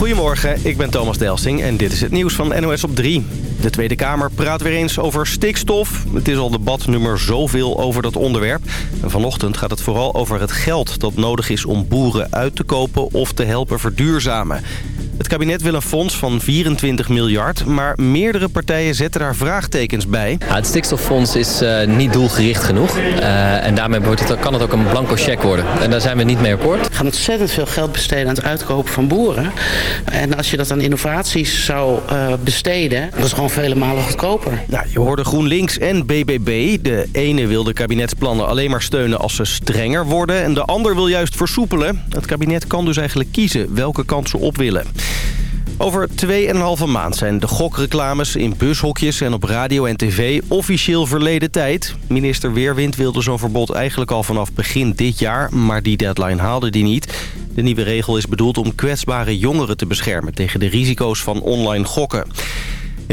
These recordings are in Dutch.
Goedemorgen, ik ben Thomas Delsing en dit is het nieuws van NOS op 3. De Tweede Kamer praat weer eens over stikstof. Het is al debatnummer zoveel over dat onderwerp. En vanochtend gaat het vooral over het geld dat nodig is om boeren uit te kopen of te helpen verduurzamen. Het kabinet wil een fonds van 24 miljard, maar meerdere partijen zetten daar vraagtekens bij. het stikstoffonds is uh, niet doelgericht genoeg. Uh, en daarmee wordt het, kan het ook een blanco cheque worden. En daar zijn we niet mee akkoord. We gaan ontzettend veel geld besteden aan het uitkopen van boeren. En als je dat aan innovaties zou uh, besteden, dat is gewoon vele malen goedkoper. Nou, je hoorde GroenLinks en BBB. De ene wil de kabinetsplannen alleen maar steunen als ze strenger worden. En de ander wil juist versoepelen. Het kabinet kan dus eigenlijk kiezen welke kant ze op willen. Over 2,5 maand zijn de gokreclames in bushokjes en op radio en tv officieel verleden tijd. Minister Weerwind wilde zo'n verbod eigenlijk al vanaf begin dit jaar, maar die deadline haalde die niet. De nieuwe regel is bedoeld om kwetsbare jongeren te beschermen tegen de risico's van online gokken.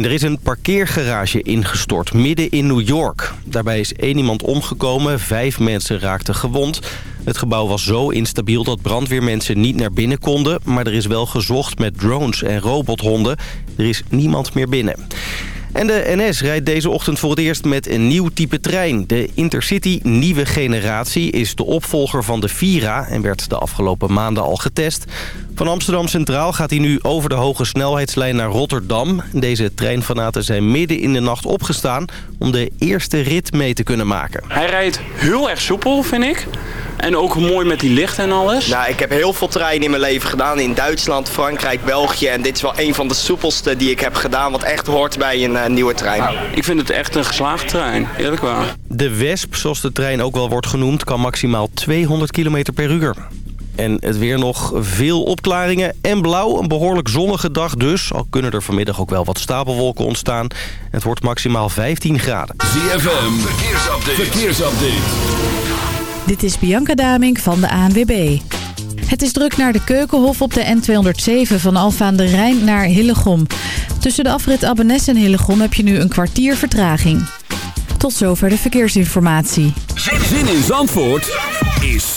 Er is een parkeergarage ingestort midden in New York. Daarbij is één iemand omgekomen, vijf mensen raakten gewond. Het gebouw was zo instabiel dat brandweermensen niet naar binnen konden... maar er is wel gezocht met drones en robothonden. Er is niemand meer binnen. En de NS rijdt deze ochtend voor het eerst met een nieuw type trein. De Intercity Nieuwe Generatie is de opvolger van de Vira... en werd de afgelopen maanden al getest. Van Amsterdam Centraal gaat hij nu over de hoge snelheidslijn naar Rotterdam. Deze treinfanaten zijn midden in de nacht opgestaan... om de eerste rit mee te kunnen maken. Hij rijdt heel erg soepel, vind ik. En ook mooi met die lichten en alles. Nou, ik heb heel veel treinen in mijn leven gedaan. In Duitsland, Frankrijk, België. En dit is wel een van de soepelste die ik heb gedaan. Wat echt hoort bij een uh, nieuwe trein. Nou, ik vind het echt een geslaagde trein. Eerlijk waar. De Wesp, zoals de trein ook wel wordt genoemd, kan maximaal 200 km per uur. En het weer nog veel opklaringen en blauw. Een behoorlijk zonnige dag dus. Al kunnen er vanmiddag ook wel wat stapelwolken ontstaan. Het wordt maximaal 15 graden. ZFM, verkeersupdate. verkeersupdate. Dit is Bianca Daming van de ANWB. Het is druk naar de Keukenhof op de N207 van Alfa aan de Rijn naar Hillegom. Tussen de afrit Abbenes en Hillegom heb je nu een kwartier vertraging. Tot zover de verkeersinformatie. Zin in Zandvoort is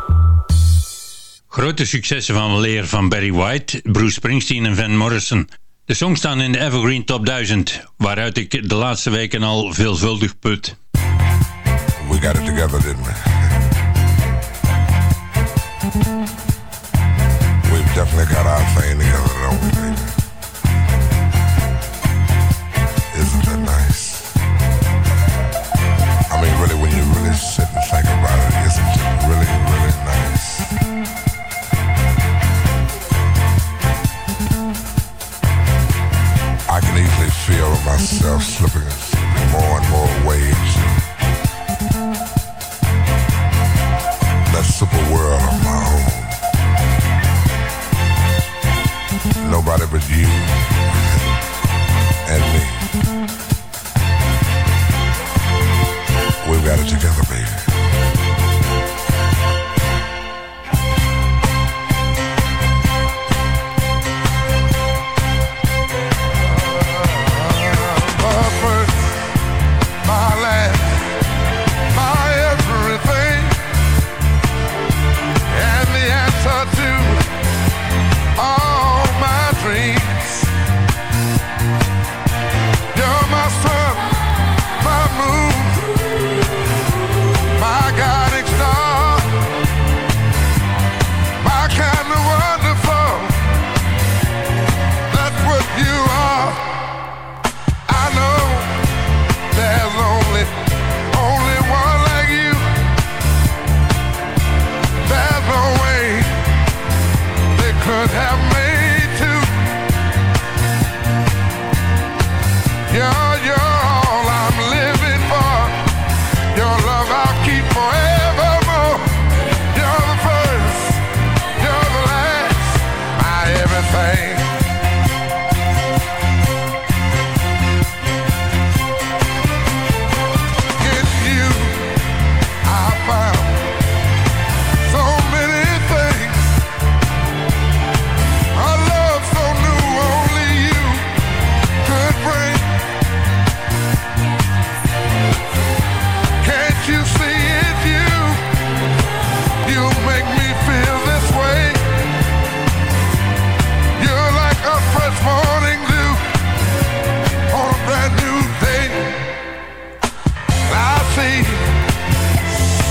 Grote successen van leren van Barry White, Bruce Springsteen en Van Morrison. De songs staan in de Evergreen Top 1000, waaruit ik de laatste weken al veelvuldig put. We got it together, didn't we? We've definitely got our thing together, don't we? Isn't that nice? I mean, really, when you really sit myself slipping more and more waves. That super world of my own. Nobody but you and me. We've got it together, baby.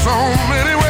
so many ways.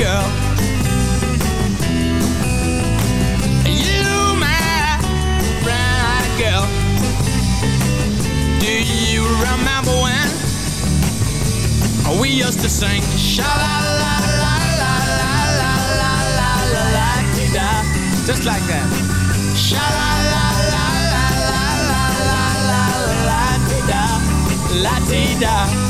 Girl. girl. Do you remember when we used to sing sha la la la la la la la la la la da just like that sha la la la la la la la la la la da la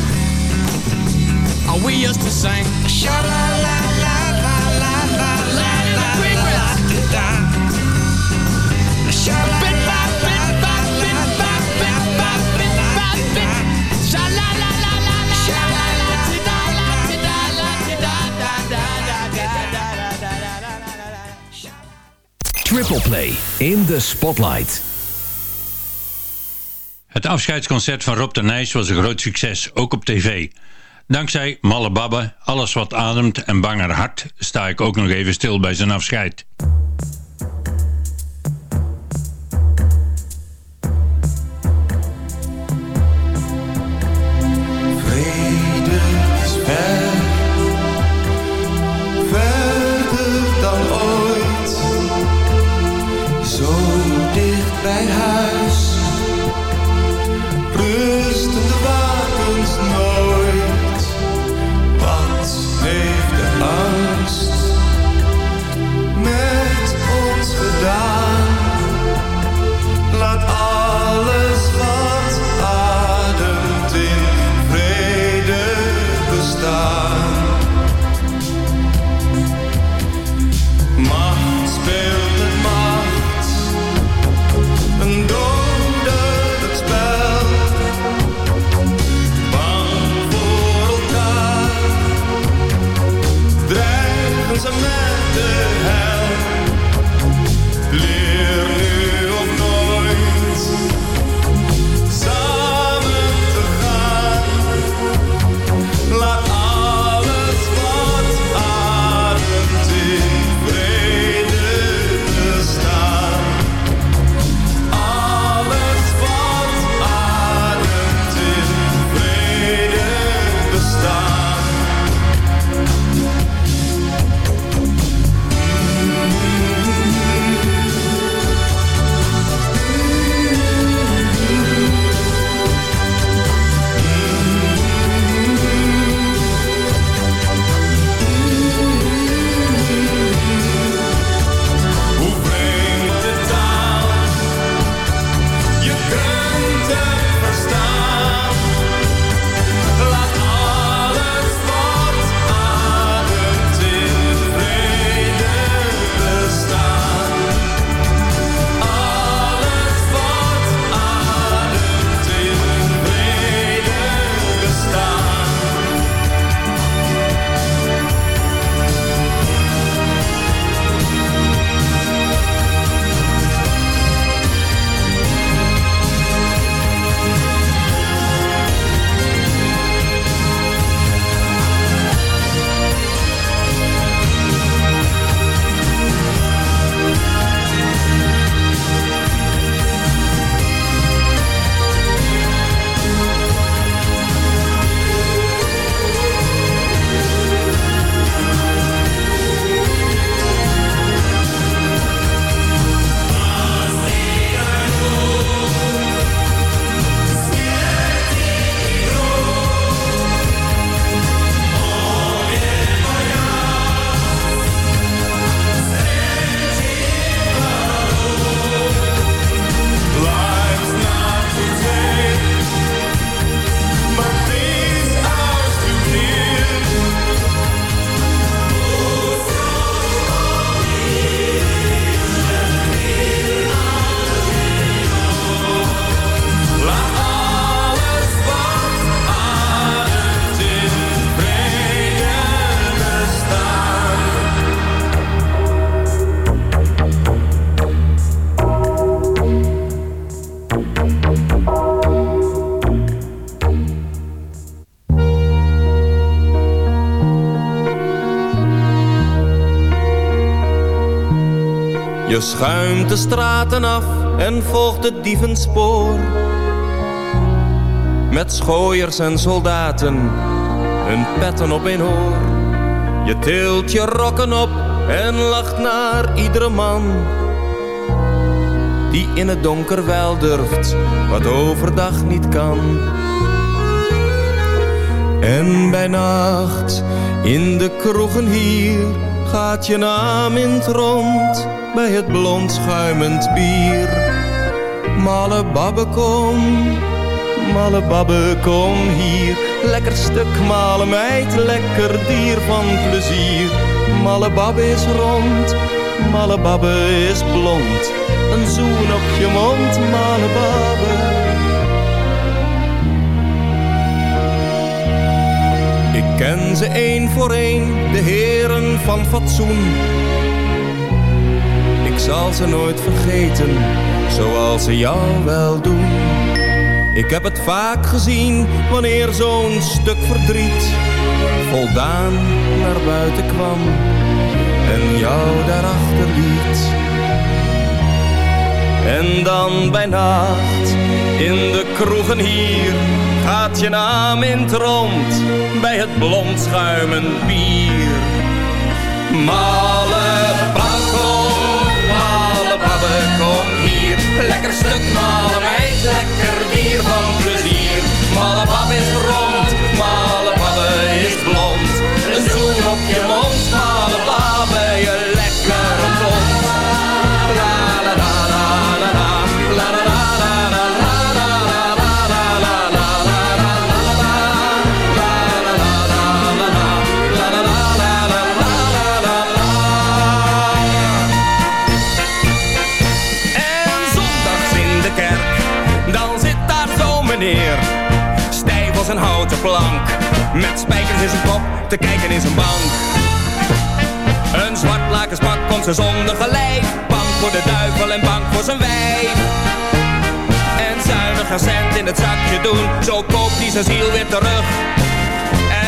We used to sing. Sha la la la la la la la la la da. Sha la la la la la sha. Triple Play in the Spotlight. Het afscheidsconcert van Rob de Nijs was een groot succes, ook op tv. Dankzij Malle Babbe, Alles wat ademt en Banger Hart sta ik ook nog even stil bij zijn afscheid. Je schuimt de straten af en volgt het dievenspoor. Met schooiers en soldaten, hun petten op een oor. Je tilt je rokken op en lacht naar iedere man. Die in het donker wel durft, wat overdag niet kan. En bij nacht, in de kroegen hier, gaat je naam in het rond. Bij het blond schuimend bier. Malle babbe kom, malle babbe kom hier. Lekker stuk malen meid, lekker dier van plezier. Malle babbe is rond, malle babbe is blond. Een zoen op je mond, malle babbe. Ik ken ze één voor één, de heren van fatsoen. Zal ze nooit vergeten, zoals ze jou wel doen. Ik heb het vaak gezien, wanneer zo'n stuk verdriet voldaan naar buiten kwam en jou daarachter liet. En dan bij nacht, in de kroegen hier, gaat je naam in het rond, bij het blond schuimend bier. Babbe, kom hier, lekker stuk malle meid, lekker bier van plezier. Malle is rond, malle is blond, een zoen op je mond, malle babbe, je plank, met spijkers in zijn kop, te kijken in zijn bank. Een zwart lakenspak komt zijn zondige lijf, bang voor de duivel en bang voor zijn wijf. En zuinig een cent in het zakje doen, zo koopt hij zijn ziel weer terug.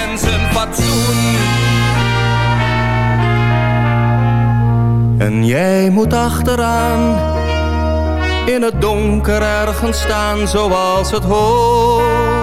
En zijn fatsoen. En jij moet achteraan, in het donker ergens staan zoals het hoort.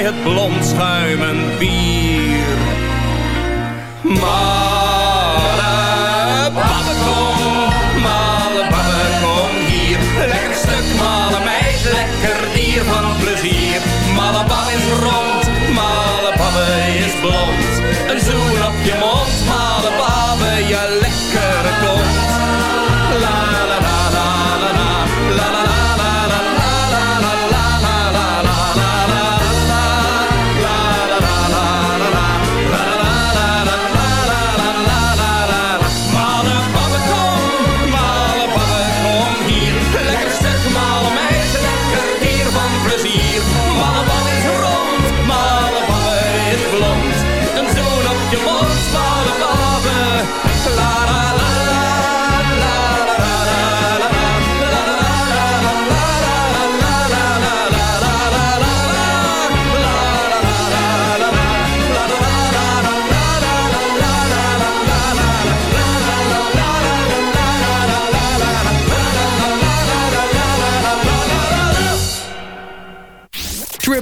het blond schuimend bier. Male babbe kom, babbe kom hier, lekker stuk male meid, lekker dier van plezier. Babbe is rond, male babbe is blond, een zoen op je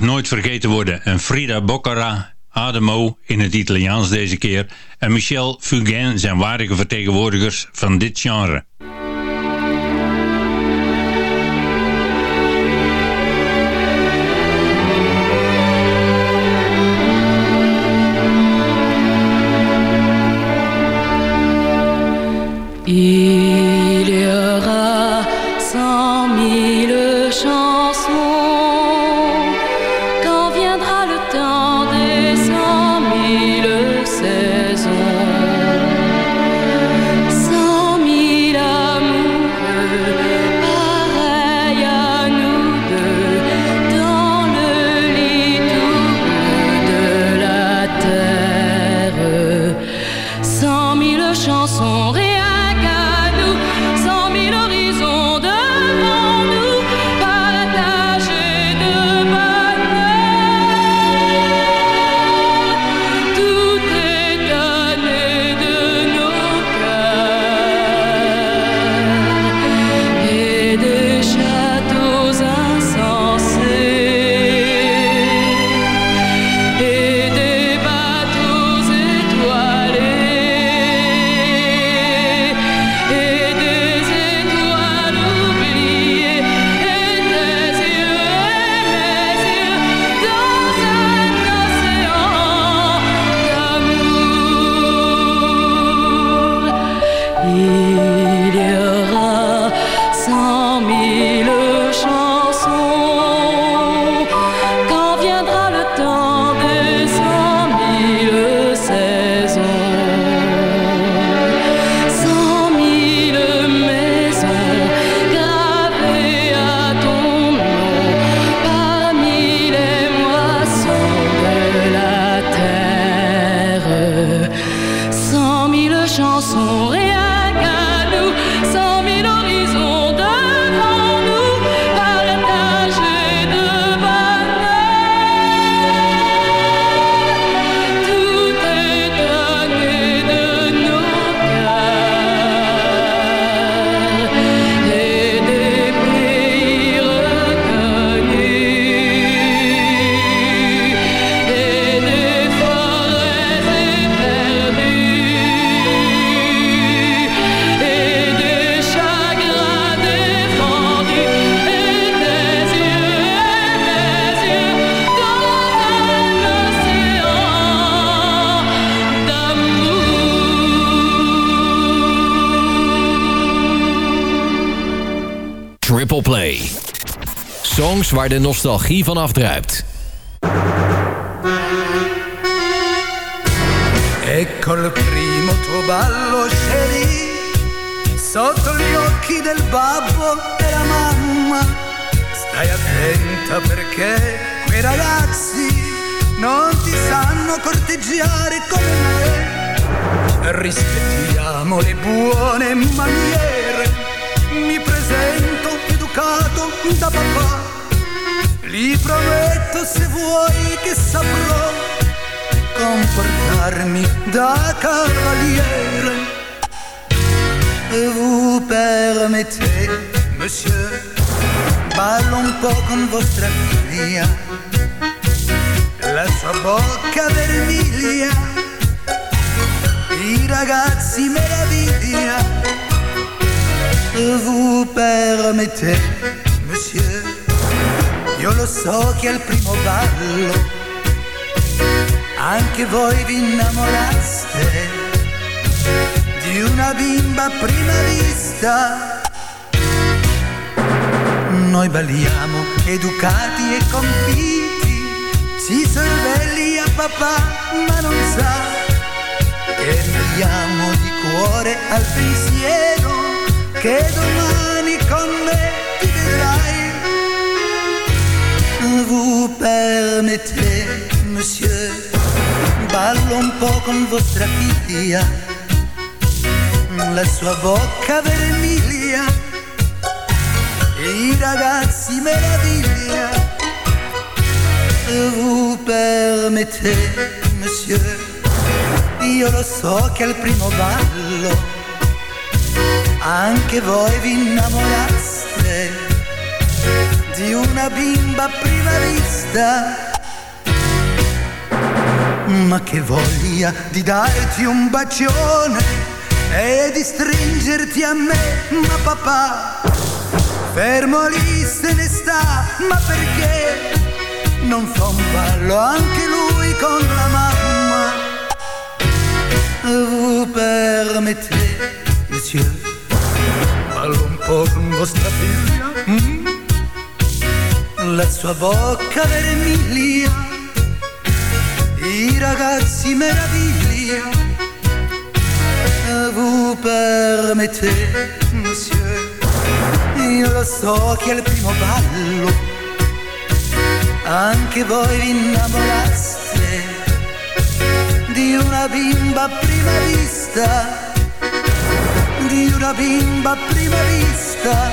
nooit vergeten worden. En Frida Boccara, Ademo in het Italiaans deze keer... en Michel Fugain zijn waardige vertegenwoordigers van dit genre. Waar de nostalgie van afdruipt. Ecco il primo tuo ballo sceri sotto gli occhi del babbo e la mamma. Stai attenta perché quei ragazzi non ti sanno corteggiare come me. Rispettiamo le buone maniere. Mi presento educato da papà. Li prometto se vuoi che saprò comportarmi da cavaliere. Vous permettez, monsieur, ballo un po' con vostra figlia. La sua bocca vermiglia, i ragazzi meraviglia. Vous permettez, io lo so che al primo ballo anche voi vi innamoraste di una bimba a prima vista. Noi balliamo educati e convinti, si sorvelli a papà, ma non sa che ridiamo di cuore al pensiero che domani Vous permettez, monsieur, ballo un po' con vostra figlia, la sua bocca vermiglia, i ragazzi meraviglia. Vous permettez, monsieur, io lo so che al primo ballo anche voi vi innamoraste di una bimba a prima vista ma che voglia di darti un bacione e di stringerti a me, ma papà, fermo lì se ne sta, ma perché? Non fa un ballo anche lui con la mamma? Vous permettez, monsieur, ballo un po' con vostra la sua bocca vermiglia. I ragazzi meraviglia. Vous permettez, monsieur, io lo so che al primo ballo. Anche voi vi innamoraste di una bimba a prima vista, di una bimba a prima vista,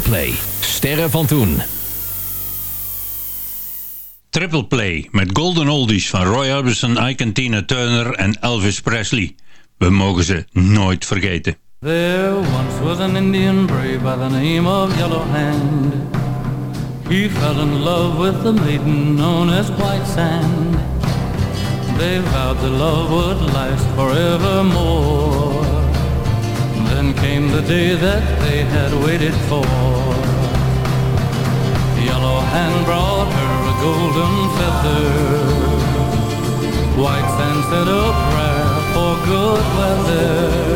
Play. Sterren van toen. Triple Play met Golden Oldies van Roy Orbison, Ike Tina Turner en Elvis Presley. We mogen ze nooit vergeten. There once was an Indian brave by the name of Yellow Hand. He fell in love with a maiden known as White Sand. They vowed the love would last forevermore. came the day that they had waited for. Yellow hand brought her a golden feather. White sand said a prayer for good weather.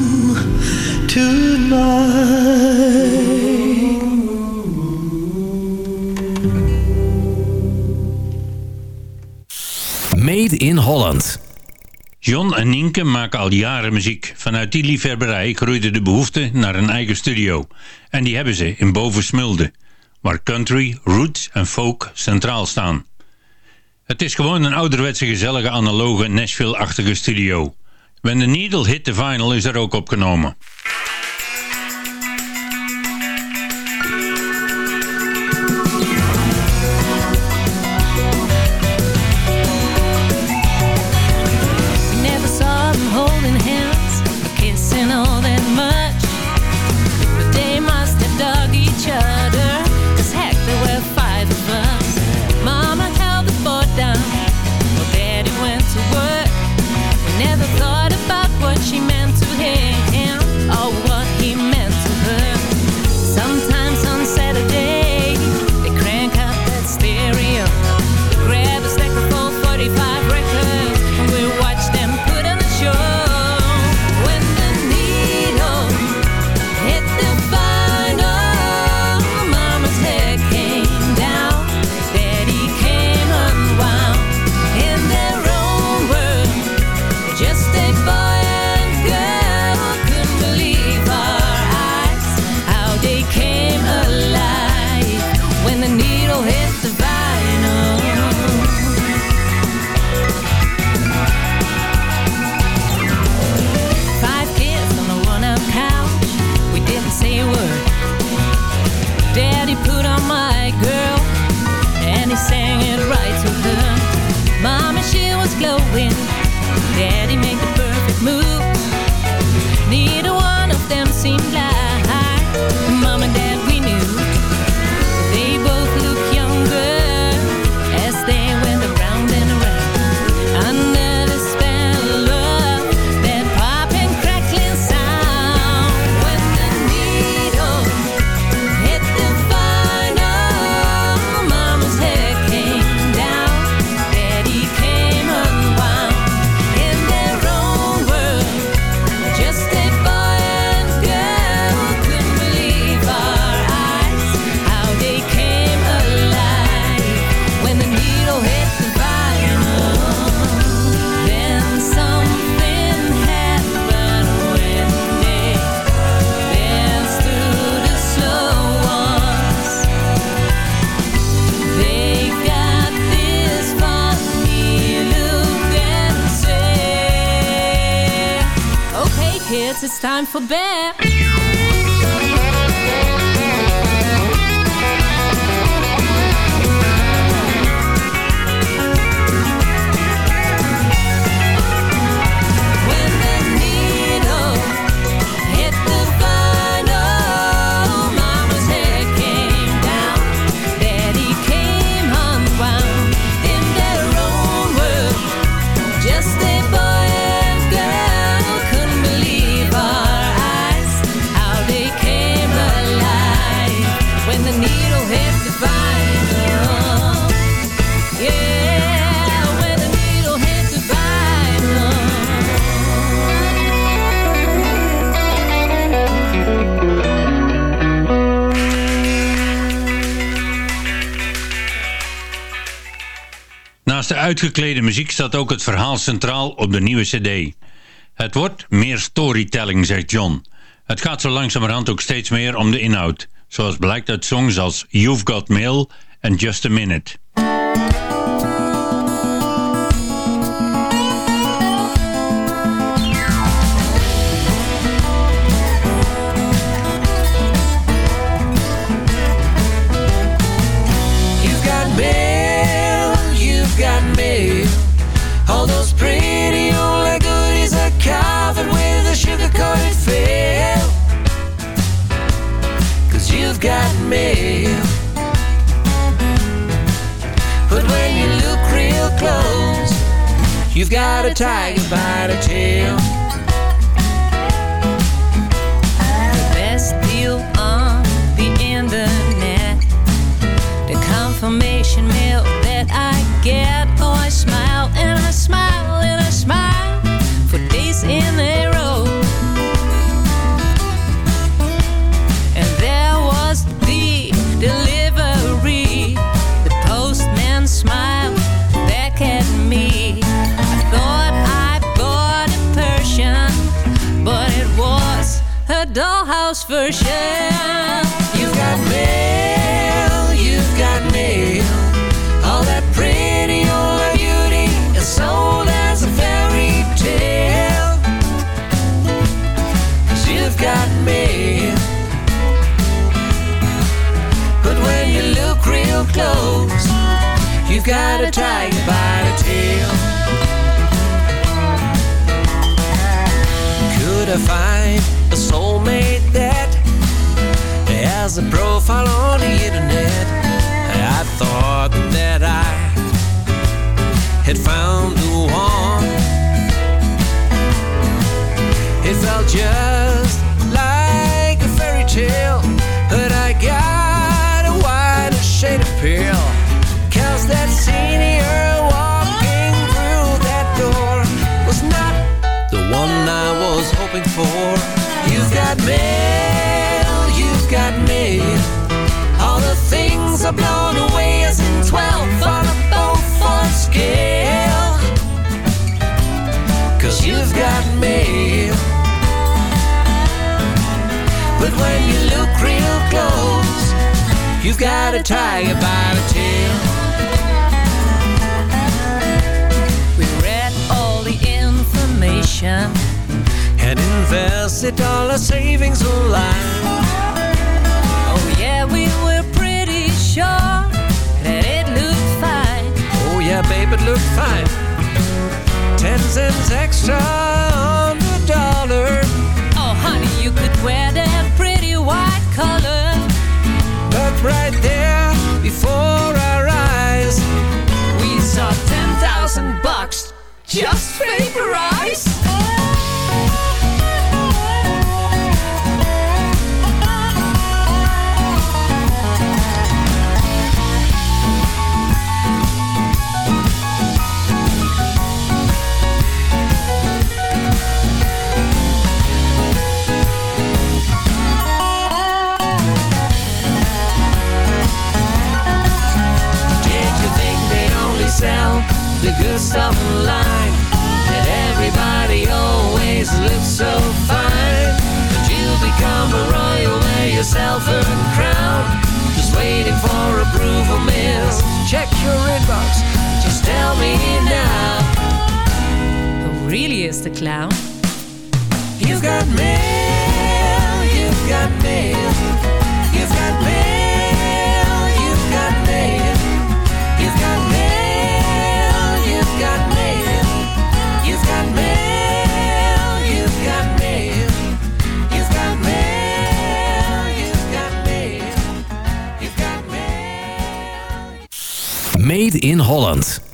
Made in Holland. John en Nienke maken al jaren muziek. Vanuit die liefhebberij groeide de behoefte naar een eigen studio. En die hebben ze in Bovensmulde, waar country, roots en folk centraal staan. Het is gewoon een ouderwetse gezellige analoge Nashville-achtige studio. When the Needle Hit the Vinyl is er ook opgenomen. Uitgeklede muziek staat ook het verhaal centraal op de nieuwe cd. Het wordt meer storytelling, zegt John. Het gaat zo langzamerhand ook steeds meer om de inhoud. Zoals blijkt uit songs als You've Got Mail en Just a Minute. A tiger by the tail. You've got mail, you've got mail. All that pretty old beauty is sold as a fairy you've got mail. But when you look real close, you've got a tiger by the tail. Could I find a soulmate has a profile on the internet? I thought that I had found the one. You've got a tiger by the tail. We read all the information. and invested all our savings online. Oh, yeah, we were pretty sure that it looked fine. Oh yeah, babe, it looked fine. Ten cents extra on the dollar. Oh, honey, you could wear that pretty white color. But right there before our eyes, we saw 10,000 bucks just vaporized. That everybody always looks so fine. But you become a royal, wear yourself a crown. Just waiting for approval, miss. Check your inbox, just tell me now. Who really is the clown? You've got mail, you've got mail, you've got mail, Made in Holland.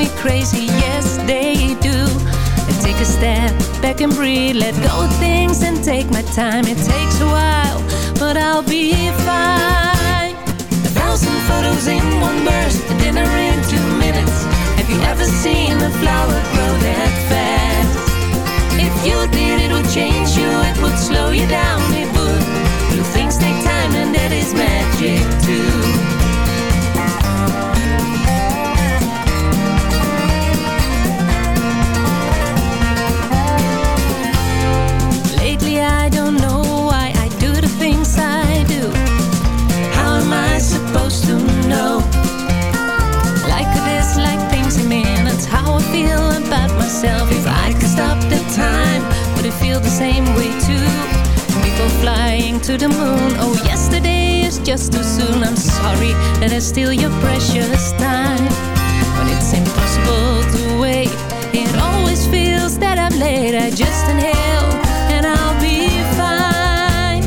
Me crazy, yes, they do. I take a step back and breathe, let go of things and take my time. It takes a while, but I'll be fine. A thousand photos in one burst, a dinner in two minutes. Have you ever seen a flower grow that fast? If you did, it would change you, it would slow you down, it would. Do things take time, and that is magic too. To the moon. Oh, yesterday is just too soon. I'm sorry that I steal your precious time. But it's impossible to wait. It always feels that I'm late. I just inhale and I'll be fine.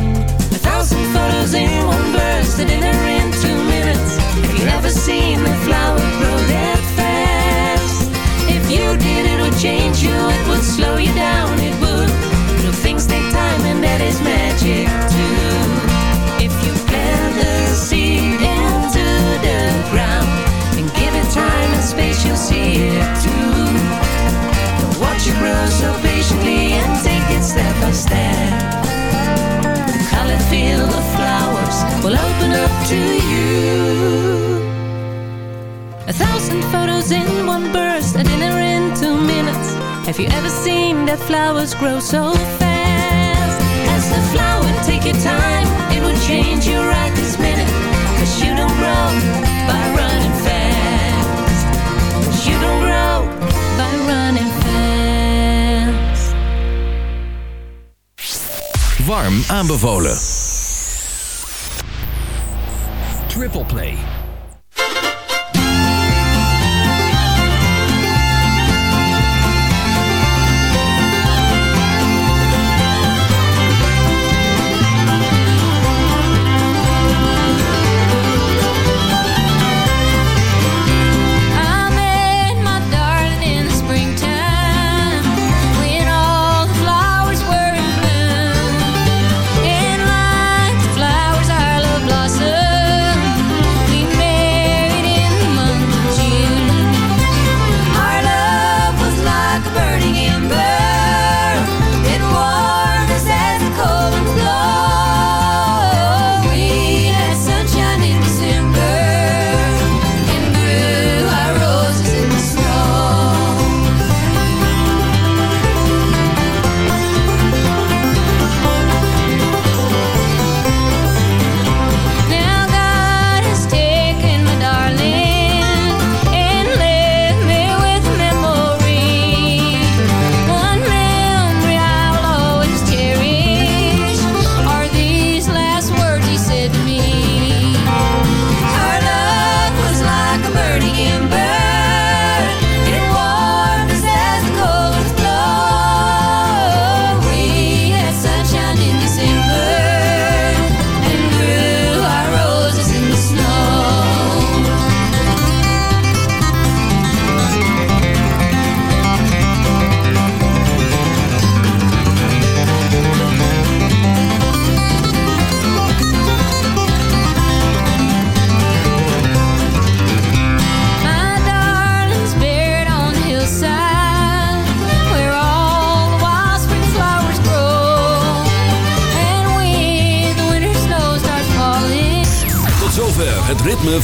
A thousand photos in one burst A dinner in two minutes. Have you ever seen a flower grow that fast? If you did, it would change you. It would slow you down, it would. Things take time and that is magic grow so patiently and take it step by step. The colored field of flowers will open up to you. A thousand photos in one burst, a dinner in two minutes. Have you ever seen that flowers grow so fast? As the flower, take your time, it will change you right this minute. Cause you don't grow by running fast. You don't grow by running Warm aanbevolen. Triple Play.